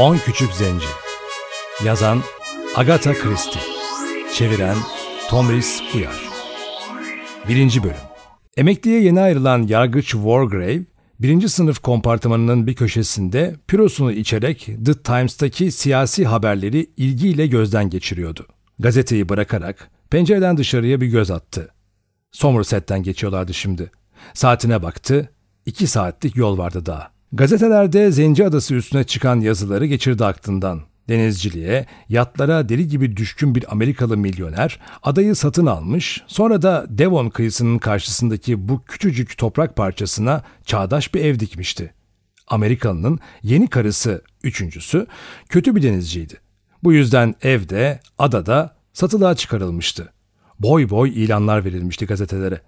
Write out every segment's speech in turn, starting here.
On Küçük Zenci Yazan Agatha Christie Çeviren Tomris Uyar Birinci Bölüm Emekliye yeni ayrılan yargıç Wargrave, birinci sınıf kompartımanının bir köşesinde pürosunu içerek The Times'taki siyasi haberleri ilgiyle gözden geçiriyordu. Gazeteyi bırakarak pencereden dışarıya bir göz attı. Somerset'ten geçiyorlardı şimdi. Saatine baktı, iki saatlik yol vardı daha. Gazetelerde Zenci Adası üstüne çıkan yazıları geçirdi aklından. Denizciliğe, yatlara deli gibi düşkün bir Amerikalı milyoner adayı satın almış, sonra da Devon kıyısının karşısındaki bu küçücük toprak parçasına çağdaş bir ev dikmişti. Amerikalı'nın yeni karısı, üçüncüsü, kötü bir denizciydi. Bu yüzden evde, adada satılığa çıkarılmıştı. Boy boy ilanlar verilmişti gazetelere.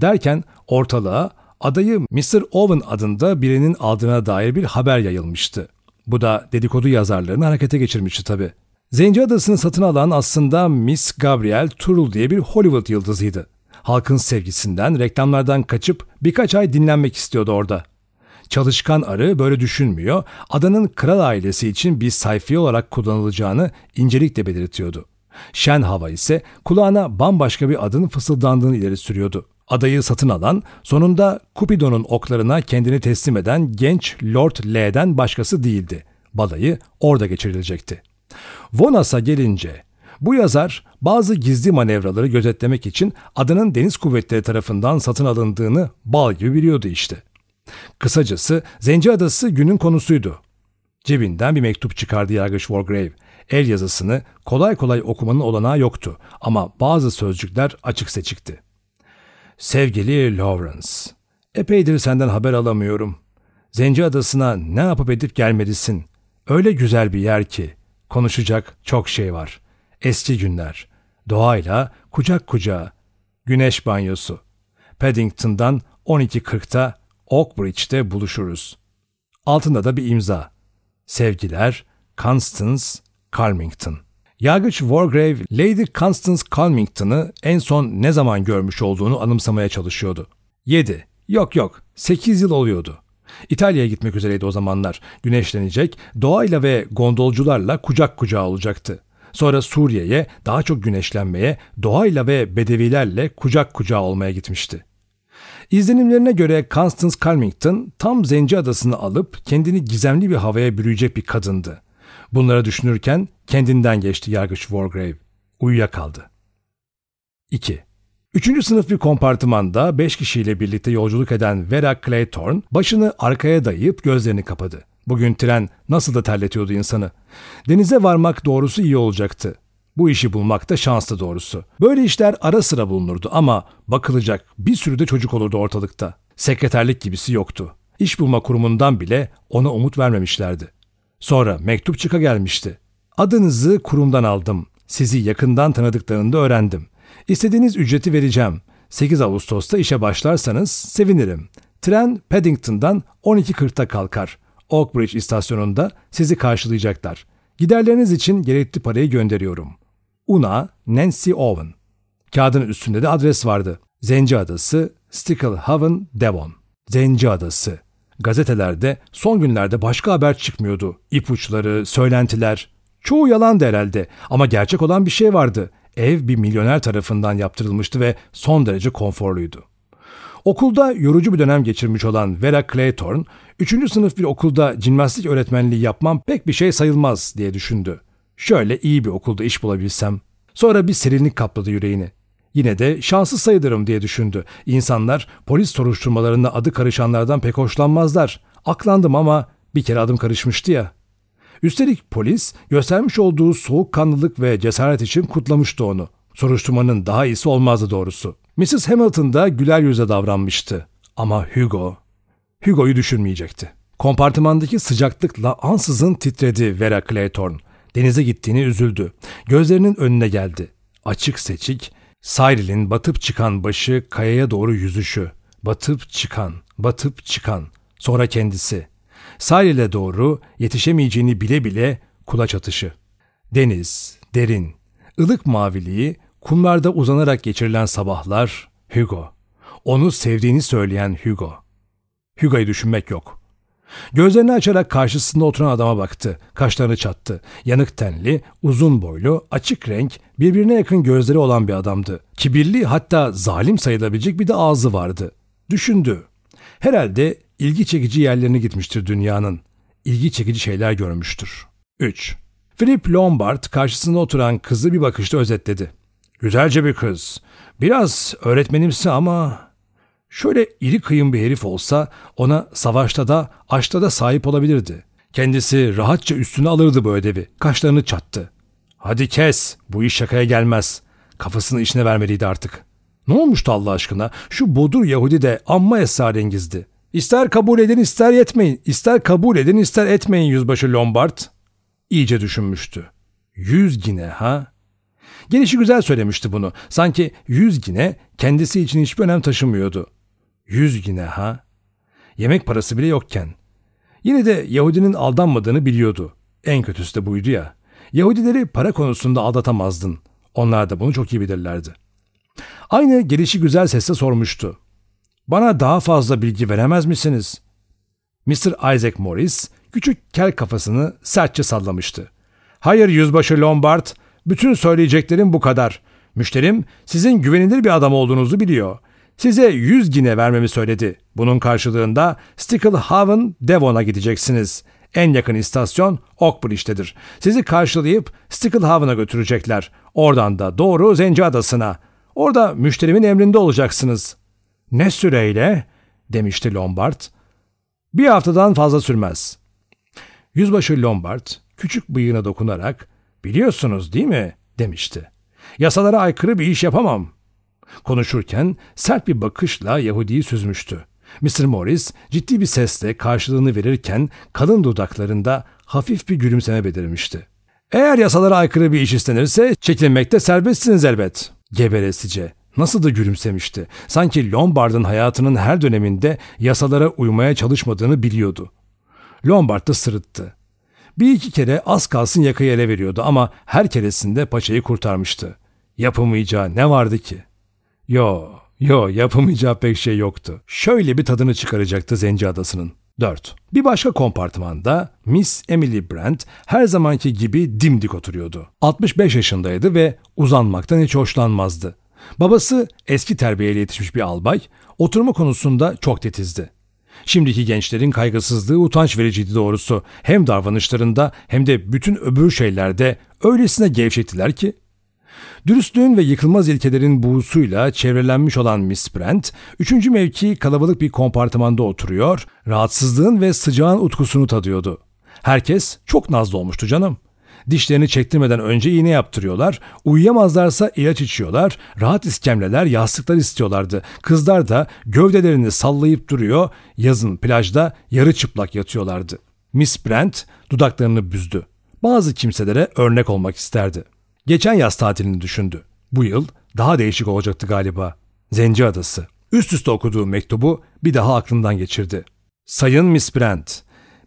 Derken ortalığa adayı Mr. Owen adında birinin aldığına dair bir haber yayılmıştı. Bu da dedikodu yazarlarını harekete geçirmişti tabii. Zenci Adası'nı satın alan aslında Miss Gabrielle Turul diye bir Hollywood yıldızıydı. Halkın sevgisinden, reklamlardan kaçıp birkaç ay dinlenmek istiyordu orada. Çalışkan arı böyle düşünmüyor, adanın kral ailesi için bir sayfiye olarak kullanılacağını incelikle belirtiyordu. Şen hava ise kulağına bambaşka bir adın fısıldandığını ileri sürüyordu. Adayı satın alan, sonunda Cupidon'un oklarına kendini teslim eden genç Lord L'den başkası değildi. Balayı orada geçirilecekti. Vonas'a gelince, bu yazar bazı gizli manevraları gözetlemek için adanın deniz kuvvetleri tarafından satın alındığını bal gibi biliyordu işte. Kısacası Zenci Adası günün konusuydu. Cebinden bir mektup çıkardı Yargıç Wargrave. El yazısını kolay kolay okumanın olanağı yoktu ama bazı sözcükler açık seçikti. Sevgili Lawrence, epeydir senden haber alamıyorum. Zenci Adası'na ne yapıp edip gelmelisin. Öyle güzel bir yer ki. Konuşacak çok şey var. Eski günler. Doğayla kucak kucağa. Güneş banyosu. Paddington'dan 12.40'ta Oakbridge'de buluşuruz. Altında da bir imza. Sevgiler, Constance Carmington. Yargıç Wargrave, Lady Constance Calmington'ı en son ne zaman görmüş olduğunu anımsamaya çalışıyordu. 7. Yok yok, 8 yıl oluyordu. İtalya'ya gitmek üzereydi o zamanlar. Güneşlenecek, doğayla ve gondolcularla kucak kucağa olacaktı. Sonra Suriye'ye daha çok güneşlenmeye, doğayla ve bedevilerle kucak kucağa olmaya gitmişti. İzlenimlerine göre Constance Calmington tam Zenci Adası'nı alıp kendini gizemli bir havaya bürüyecek bir kadındı. Bunları düşünürken kendinden geçti yargıç Wargrave. Uyuyakaldı. 2. Üçüncü sınıf bir kompartımanda beş kişiyle birlikte yolculuk eden Vera Claytorn başını arkaya dayayıp gözlerini kapadı. Bugün tren nasıl da terletiyordu insanı. Denize varmak doğrusu iyi olacaktı. Bu işi bulmak da şanslı doğrusu. Böyle işler ara sıra bulunurdu ama bakılacak bir sürü de çocuk olurdu ortalıkta. Sekreterlik gibisi yoktu. İş bulma kurumundan bile ona umut vermemişlerdi. Sonra mektup çıka gelmişti. Adınızı kurumdan aldım. Sizi yakından tanıdıklarında öğrendim. İstediğiniz ücreti vereceğim. 8 Ağustos'ta işe başlarsanız sevinirim. Tren Paddington'dan 12.40'ta kalkar. Oakbridge istasyonunda sizi karşılayacaklar. Giderleriniz için gerekli parayı gönderiyorum. Una Nancy Owen. Kağıdın üstünde de adres vardı. Zenci Adası, Sticklehaven, Devon. Zenci Adası. Gazetelerde son günlerde başka haber çıkmıyordu. İpuçları, söylentiler. Çoğu yalan herhalde ama gerçek olan bir şey vardı. Ev bir milyoner tarafından yaptırılmıştı ve son derece konforluydu. Okulda yorucu bir dönem geçirmiş olan Vera Claytorn, üçüncü sınıf bir okulda jimnastik öğretmenliği yapmam pek bir şey sayılmaz diye düşündü. Şöyle iyi bir okulda iş bulabilsem. Sonra bir serinlik kapladı yüreğini. Yine de şanslı sayılırım diye düşündü. İnsanlar polis soruşturmalarında adı karışanlardan pek hoşlanmazlar. Aklandım ama bir kere adım karışmıştı ya. Üstelik polis göstermiş olduğu soğukkanlılık ve cesaret için kutlamıştı onu. Soruşturmanın daha iyisi olmazdı doğrusu. Mrs. Hamilton da güler yüze davranmıştı. Ama Hugo, Hugo'yu düşünmeyecekti. Kompartımandaki sıcaklıkla ansızın titredi Vera Claytorn. Denize gittiğini üzüldü. Gözlerinin önüne geldi. Açık seçik, Cyril'in batıp çıkan başı kayaya doğru yüzüşü. Batıp çıkan, batıp çıkan. Sonra kendisi. Cyril'e doğru yetişemeyeceğini bile bile kulaç atışı. Deniz, derin, ılık maviliği, kumlarda uzanarak geçirilen sabahlar, Hugo. Onu sevdiğini söyleyen Hugo. Hugo'yu düşünmek yok. Gözlerini açarak karşısında oturan adama baktı. Kaşlarını çattı. Yanık tenli, uzun boylu, açık renk, birbirine yakın gözleri olan bir adamdı. Kibirli hatta zalim sayılabilecek bir de ağzı vardı. Düşündü. Herhalde ilgi çekici yerlerine gitmiştir dünyanın. İlgi çekici şeyler görmüştür. 3. Philip Lombard karşısında oturan kızı bir bakışta özetledi. Güzelce bir kız. Biraz öğretmenimsi ama Şöyle iri kıyım bir herif olsa ona savaşta da aşkta da sahip olabilirdi. Kendisi rahatça üstüne alırdı bu ödevi. Kaşlarını çattı. Hadi kes bu iş şakaya gelmez. Kafasını işine vermeliydi artık. Ne olmuştu Allah aşkına? Şu bodur Yahudi de amma esrarengizdi. İster kabul edin ister yetmeyin. İster kabul edin ister etmeyin yüzbaşı Lombard. İyice düşünmüştü. Yüz gine ha? Gelişi güzel söylemişti bunu. Sanki yüz gine kendisi için hiçbir önem taşımıyordu. Yüz yine ha? Yemek parası bile yokken. Yine de Yahudinin aldanmadığını biliyordu. En kötüsü de buydu ya. Yahudileri para konusunda aldatamazdın. Onlar da bunu çok iyi bilirlerdi. Aynı gelişi güzel sesle sormuştu. Bana daha fazla bilgi veremez misiniz? Mr. Isaac Morris küçük kel kafasını sertçe sallamıştı. Hayır yüzbaşı Lombard, bütün söyleyeceklerim bu kadar. Müşterim sizin güvenilir bir adam olduğunuzu biliyor. Size 100 gine vermemi söyledi. Bunun karşılığında Sticklehaven Devon'a gideceksiniz. En yakın istasyon Oakbridge'dedir. Sizi karşılayıp Sticklehaven'a götürecekler. Oradan da doğru Zenci Adası'na. Orada müşterimin emrinde olacaksınız. Ne süreyle? demişti Lombard. Bir haftadan fazla sürmez. Yüzbaşı Lombard küçük bıyığına dokunarak biliyorsunuz değil mi demişti. Yasalara aykırı bir iş yapamam. Konuşurken sert bir bakışla Yahudi'yi süzmüştü. Mr. Morris ciddi bir sesle karşılığını verirken kalın dudaklarında hafif bir gülümseme belirmişti. Eğer yasalara aykırı bir iş istenirse çekilmekte serbestsiniz elbet. Geberesice. Nasıl da gülümsemişti. Sanki Lombard'ın hayatının her döneminde yasalara uymaya çalışmadığını biliyordu. Lombard da sırıttı. Bir iki kere az kalsın yakayı ele veriyordu ama her keresinde paçayı kurtarmıştı. Yapamayacağı ne vardı ki? Yo, yo yapamayacağı pek şey yoktu. Şöyle bir tadını çıkaracaktı Zenci Adası'nın. 4. Bir başka kompartmanda Miss Emily Brent her zamanki gibi dimdik oturuyordu. 65 yaşındaydı ve uzanmaktan hiç hoşlanmazdı. Babası eski terbiyeyle yetişmiş bir albay, oturma konusunda çok titizdi. Şimdiki gençlerin kaygısızlığı utanç vericiydi doğrusu. Hem davranışlarında hem de bütün öbür şeylerde öylesine gevşettiler ki Dürüstlüğün ve yıkılmaz ilkelerin buğusuyla çevrelenmiş olan Miss Brent, üçüncü mevki kalabalık bir kompartımanda oturuyor, rahatsızlığın ve sıcağın utkusunu tadıyordu. Herkes çok nazlı olmuştu canım. Dişlerini çektirmeden önce iğne yaptırıyorlar, uyuyamazlarsa ilaç içiyorlar, rahat iskemleler, yastıklar istiyorlardı. Kızlar da gövdelerini sallayıp duruyor, yazın plajda yarı çıplak yatıyorlardı. Miss Brent dudaklarını büzdü. Bazı kimselere örnek olmak isterdi. Geçen yaz tatilini düşündü. Bu yıl daha değişik olacaktı galiba. Zenci Adası. Üst üste okuduğu mektubu bir daha aklından geçirdi. Sayın Miss Brent,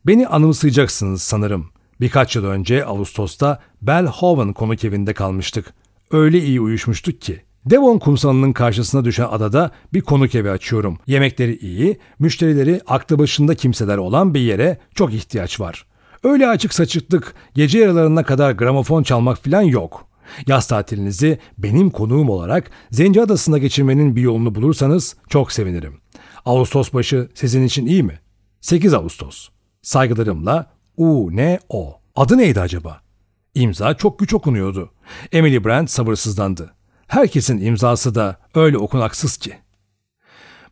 beni anımsayacaksınız sanırım. Birkaç yıl önce Ağustos'ta Belhoven konuk evinde kalmıştık. Öyle iyi uyuşmuştuk ki. Devon kumsalının karşısına düşen adada bir konuk evi açıyorum. Yemekleri iyi, müşterileri aklı başında kimseler olan bir yere çok ihtiyaç var. Öyle açık saçıklık, gece yarılarına kadar gramofon çalmak falan yok. Yaz tatilinizi benim konuğum olarak Zenci Adası'nda geçirmenin bir yolunu bulursanız çok sevinirim. Ağustos başı sizin için iyi mi? 8 Ağustos. Saygılarımla U-N-O. Adı neydi acaba? İmza çok güç okunuyordu. Emily Brand sabırsızlandı. Herkesin imzası da öyle okunaksız ki.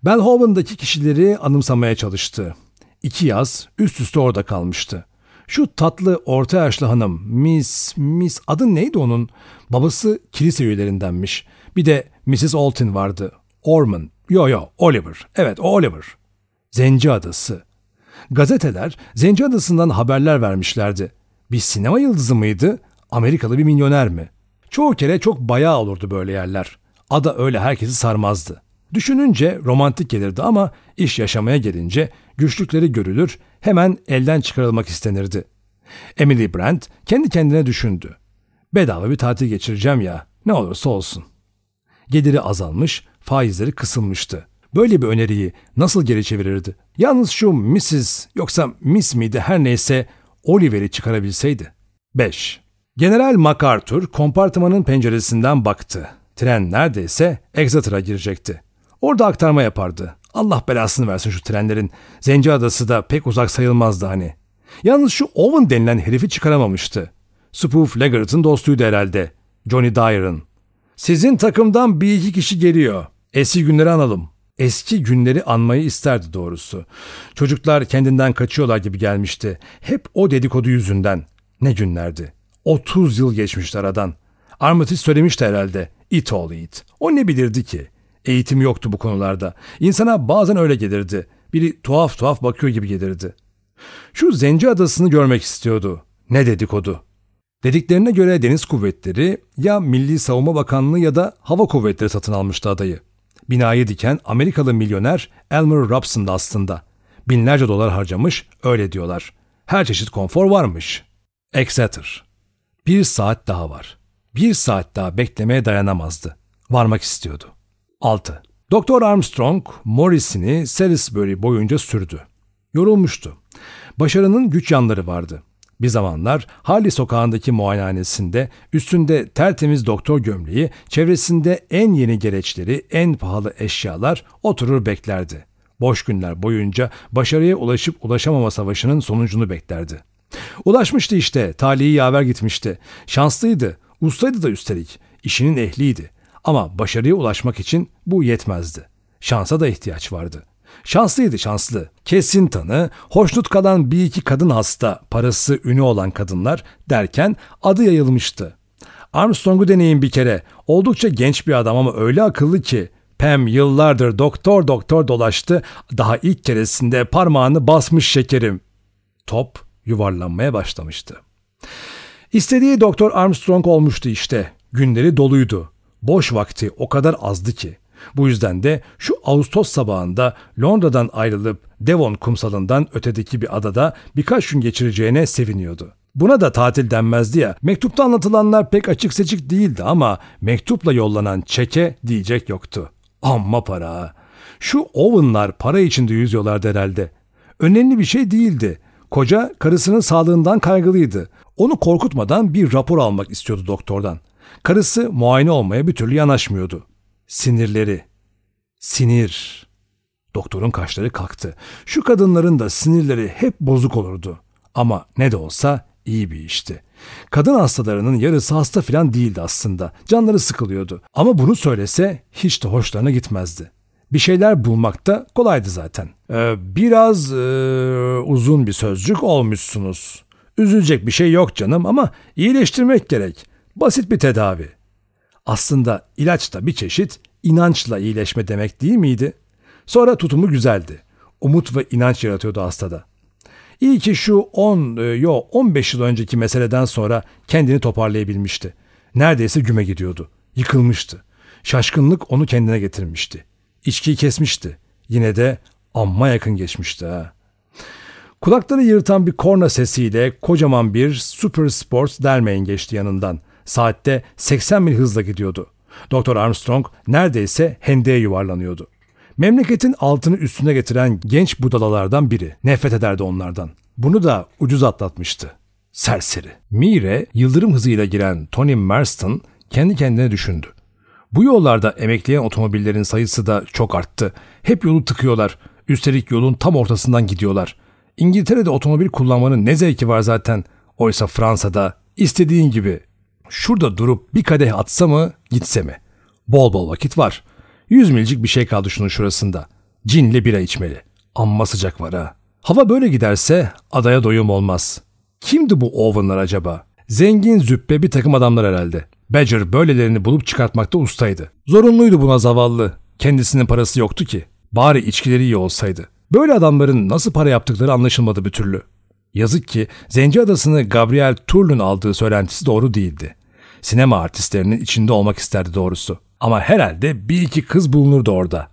Belhoven'daki kişileri anımsamaya çalıştı. İki yaz üst üste orada kalmıştı. Şu tatlı orta yaşlı hanım Miss, Miss adı neydi onun? Babası kilise üyelerindenmiş. Bir de Mrs. Alton vardı. Orman. Yo yo Oliver. Evet o Oliver. Zenci Adası. Gazeteler Zenci Adası'ndan haberler vermişlerdi. Bir sinema yıldızı mıydı? Amerikalı bir milyoner mi? Çoğu kere çok bayağı olurdu böyle yerler. Ada öyle herkesi sarmazdı. Düşününce romantik gelirdi ama iş yaşamaya gelince güçlükleri görülür, hemen elden çıkarılmak istenirdi. Emily Brandt kendi kendine düşündü. Bedava bir tatil geçireceğim ya, ne olursa olsun. Geliri azalmış, faizleri kısılmıştı. böyle bir öneriyi nasıl geri çevirirdi? Yalnız şu Mrs. yoksa Miss miydi her neyse Oliver'i çıkarabilseydi. 5. General MacArthur kompartımanın penceresinden baktı. Tren neredeyse Exeter'a girecekti. Orada aktarma yapardı. Allah belasını versin şu trenlerin. Zenci Adası da pek uzak sayılmazdı hani. Yalnız şu Owen denilen herifi çıkaramamıştı. Spoof Leggett'ın dostuydu herhalde. Johnny Dyer'ın. Sizin takımdan bir iki kişi geliyor. Eski günleri analım. Eski günleri anmayı isterdi doğrusu. Çocuklar kendinden kaçıyorlar gibi gelmişti. Hep o dedikodu yüzünden. Ne günlerdi. 30 yıl geçmişti aradan. Armitage söylemişti herhalde. It all it. O ne bilirdi ki? Eğitim yoktu bu konularda. İnsana bazen öyle gelirdi. Biri tuhaf tuhaf bakıyor gibi gelirdi. Şu Zenci Adası'nı görmek istiyordu. Ne dedikodu. Dediklerine göre deniz kuvvetleri ya Milli Savunma Bakanlığı ya da Hava Kuvvetleri satın almıştı adayı. Binayı diken Amerikalı milyoner Elmer Robson'da aslında. Binlerce dolar harcamış öyle diyorlar. Her çeşit konfor varmış. Exeter. Bir saat daha var. Bir saat daha beklemeye dayanamazdı. Varmak istiyordu. 6. Doktor Armstrong Morris'ini Salisbury boyunca sürdü. Yorulmuştu. Başarının güç yanları vardı. Bir zamanlar Harley sokağındaki muayenehanesinde üstünde tertemiz doktor gömleği, çevresinde en yeni gereçleri, en pahalı eşyalar oturur beklerdi. Boş günler boyunca başarıya ulaşıp ulaşamama savaşının sonucunu beklerdi. Ulaşmıştı işte, talihi yaver gitmişti. Şanslıydı, ustaydı da üstelik, işinin ehliydi. Ama başarıya ulaşmak için bu yetmezdi. Şansa da ihtiyaç vardı. Şanslıydı şanslı. Kesin tanı, hoşnut kalan bir iki kadın hasta, parası ünü olan kadınlar derken adı yayılmıştı. Armstrong'u deneyin bir kere. Oldukça genç bir adam ama öyle akıllı ki. Pam yıllardır doktor doktor dolaştı. Daha ilk keresinde parmağını basmış şekerim. Top yuvarlanmaya başlamıştı. İstediği Doktor Armstrong olmuştu işte. Günleri doluydu. Boş vakti o kadar azdı ki. Bu yüzden de şu Ağustos sabahında Londra'dan ayrılıp Devon kumsalından ötedeki bir adada birkaç gün geçireceğine seviniyordu. Buna da tatil denmezdi ya. Mektupta anlatılanlar pek açık seçik değildi ama mektupla yollanan çeke diyecek yoktu. Amma para. Şu Owen'lar para içinde yüzüyorlardı herhalde. Önemli bir şey değildi. Koca karısının sağlığından kaygılıydı. Onu korkutmadan bir rapor almak istiyordu doktordan. Karısı muayene olmaya bir türlü yanaşmıyordu. Sinirleri. Sinir. Doktorun kaşları kalktı. Şu kadınların da sinirleri hep bozuk olurdu. Ama ne de olsa iyi bir işti. Kadın hastalarının yarısı hasta falan değildi aslında. Canları sıkılıyordu. Ama bunu söylese hiç de hoşlarına gitmezdi. Bir şeyler bulmak da kolaydı zaten. Ee, biraz e, uzun bir sözcük olmuşsunuz. Üzülecek bir şey yok canım ama iyileştirmek gerek. Basit bir tedavi. Aslında ilaç da bir çeşit inançla iyileşme demek değil miydi? Sonra tutumu güzeldi. Umut ve inanç yaratıyordu hastada. İyi ki şu 10 e, yo 15 yıl önceki meseleden sonra kendini toparlayabilmişti. Neredeyse güme gidiyordu. Yıkılmıştı. Şaşkınlık onu kendine getirmişti. İçkiyi kesmişti. Yine de amma yakın geçmişti ha. Kulakları yırtan bir korna sesiyle kocaman bir Super Sports Delmain geçti yanından. Saatte 80 mil hızla gidiyordu. Doktor Armstrong neredeyse hendeye yuvarlanıyordu. Memleketin altını üstüne getiren genç budalalardan biri. Nefret ederdi onlardan. Bunu da ucuz atlatmıştı. Serseri. Mire yıldırım hızıyla giren Tony Marston kendi kendine düşündü. Bu yollarda emekleyen otomobillerin sayısı da çok arttı. Hep yolu tıkıyorlar. Üstelik yolun tam ortasından gidiyorlar. İngiltere'de otomobil kullanmanın ne zevki var zaten. Oysa Fransa'da istediğin gibi Şurada durup bir kadeh atsa mı gitse mi? Bol bol vakit var. Yüz milcik bir şey kaldı şunun şurasında. Cinli bira içmeli. Amma sıcak var ha. Hava böyle giderse adaya doyum olmaz. Kimdi bu Owen'lar acaba? Zengin züppe bir takım adamlar herhalde. Badger böylelerini bulup çıkartmakta ustaydı. Zorunluydu buna zavallı. Kendisinin parası yoktu ki. Bari içkileri iyi olsaydı. Böyle adamların nasıl para yaptıkları anlaşılmadı bir türlü. Yazık ki Zenci Adası'nı Gabriel Turl'un aldığı söylentisi doğru değildi. Sinema artistlerinin içinde olmak isterdi doğrusu. Ama herhalde bir iki kız bulunurdu orada.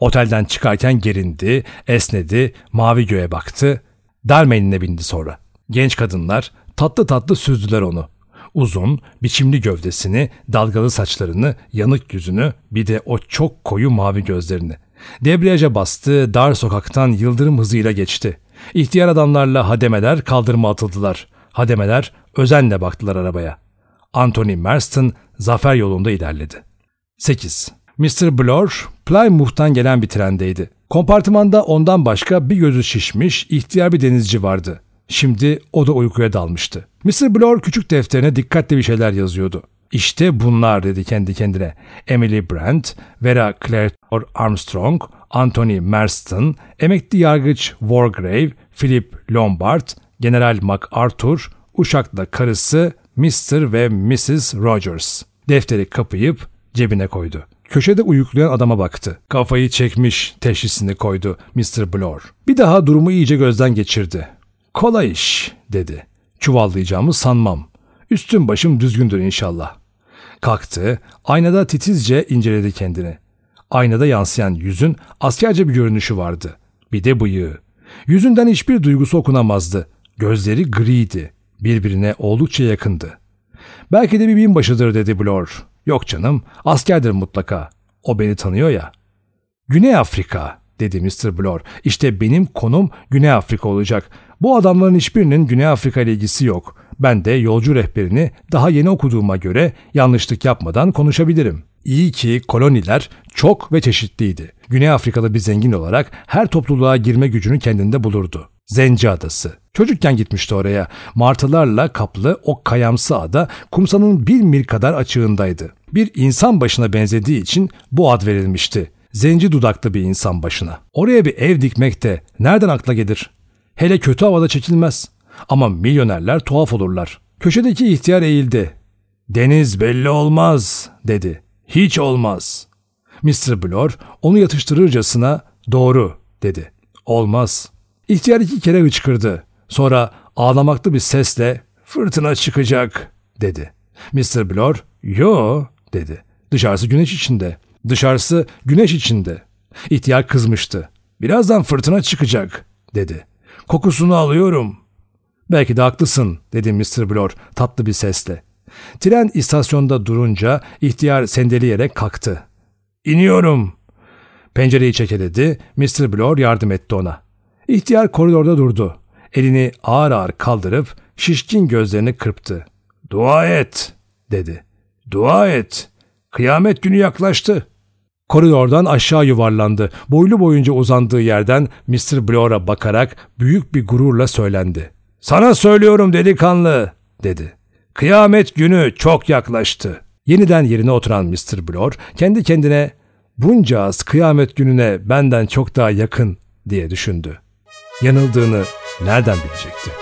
Otelden çıkarken gerindi, esnedi, mavi göğe baktı. Darmenine bindi sonra. Genç kadınlar tatlı tatlı süzdüler onu. Uzun, biçimli gövdesini, dalgalı saçlarını, yanık yüzünü, bir de o çok koyu mavi gözlerini. Debriyaja bastı, dar sokaktan yıldırım hızıyla geçti. İhtiyar adamlarla hademeler kaldırıma atıldılar. Hademeler özenle baktılar arabaya. Anthony Marston zafer yolunda ilerledi. 8. Mr. Blor, Plymouth'tan gelen bir trendeydi. Kompartımanda ondan başka bir gözü şişmiş, ihtiyar bir denizci vardı. Şimdi o da uykuya dalmıştı. Mr. Blor küçük defterine dikkatli bir şeyler yazıyordu. İşte bunlar dedi kendi kendine. Emily Brandt, Vera Claire Armstrong, Anthony Marston, emekli yargıç Wargrave, Philip Lombard, General MacArthur, uşakla karısı Mr. ve Mrs. Rogers. Defteri kapayıp cebine koydu. Köşede uyuklayan adama baktı. Kafayı çekmiş teşhisini koydu Mr. Blor. Bir daha durumu iyice gözden geçirdi. Kolay iş dedi. Çuvallayacağımı sanmam. Üstüm başım düzgündür inşallah. Kalktı, aynada titizce inceledi kendini. Aynada yansıyan yüzün askerce bir görünüşü vardı. Bir de bıyığı. Yüzünden hiçbir duygusu okunamazdı. Gözleri griydi. Birbirine oldukça yakındı. Belki de bir binbaşıdır dedi Blor. Yok canım, askerdir mutlaka. O beni tanıyor ya. Güney Afrika dedi Mr. Blor. İşte benim konum Güney Afrika olacak. Bu adamların hiçbirinin Güney Afrika ile ilgisi yok. Ben de yolcu rehberini daha yeni okuduğuma göre yanlışlık yapmadan konuşabilirim. İyi ki koloniler çok ve çeşitliydi. Güney Afrikalı bir zengin olarak her topluluğa girme gücünü kendinde bulurdu. Zenci Adası. Çocukken gitmişti oraya. Martılarla kaplı o kayamsı ada kumsalın bir mil kadar açığındaydı. Bir insan başına benzediği için bu ad verilmişti. Zenci dudaklı bir insan başına. Oraya bir ev dikmek de nereden akla gelir? Hele kötü havada çekilmez. Ama milyonerler tuhaf olurlar. Köşedeki ihtiyar eğildi. Deniz belli olmaz dedi. Hiç olmaz. Mr. Blor onu yatıştırırcasına doğru dedi. Olmaz. İhtiyar iki kere hıçkırdı. Sonra ağlamaklı bir sesle fırtına çıkacak dedi. Mr. Blor yo dedi. Dışarısı güneş içinde. Dışarısı güneş içinde. İhtiyar kızmıştı. Birazdan fırtına çıkacak dedi. Kokusunu alıyorum. Belki de haklısın dedi Mr. Blor tatlı bir sesle. Tren istasyonda durunca ihtiyar sendeleyerek kalktı. İniyorum. Pencereyi çekeledi. Mr. Blor yardım etti ona. İhtiyar koridorda durdu. Elini ağır ağır kaldırıp şişkin gözlerini kırptı. Dua et dedi. Dua et. Kıyamet günü yaklaştı. Koridordan aşağı yuvarlandı. Boylu boyunca uzandığı yerden Mr. Blor'a bakarak büyük bir gururla söylendi. Sana söylüyorum delikanlı dedi. Kıyamet günü çok yaklaştı. Yeniden yerine oturan Mr. Blor kendi kendine bunca az kıyamet gününe benden çok daha yakın diye düşündü. Yanıldığını nereden bilecekti?